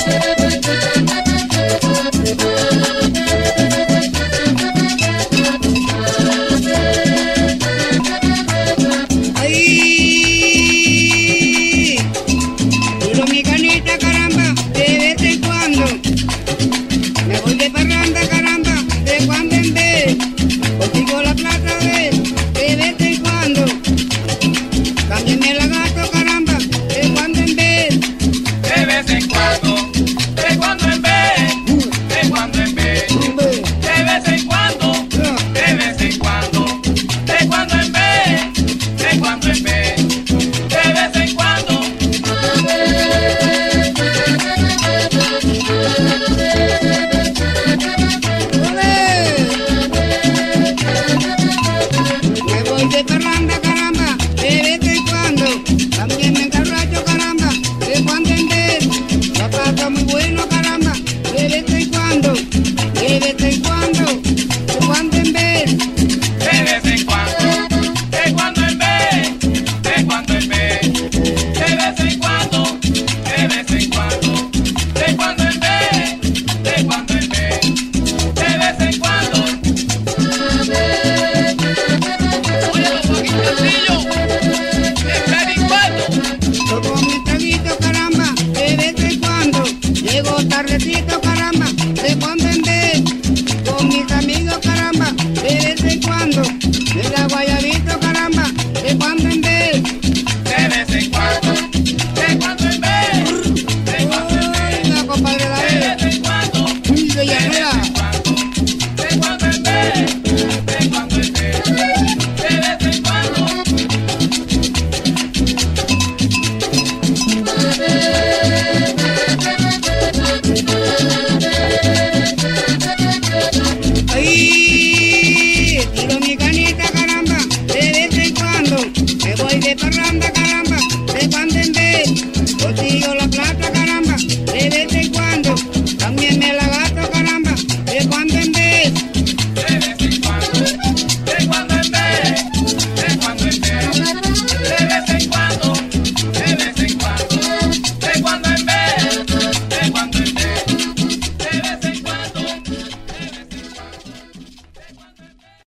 Thank you. de parranda, caramba, de vez en cuando. También me encarracho, caramba, de cuando en vez. Papá está muy bueno, caramba, de vez en cuando. De carretito, caramba, de cuando en vez, con mis amigos, caramba, de vez en cuando, me la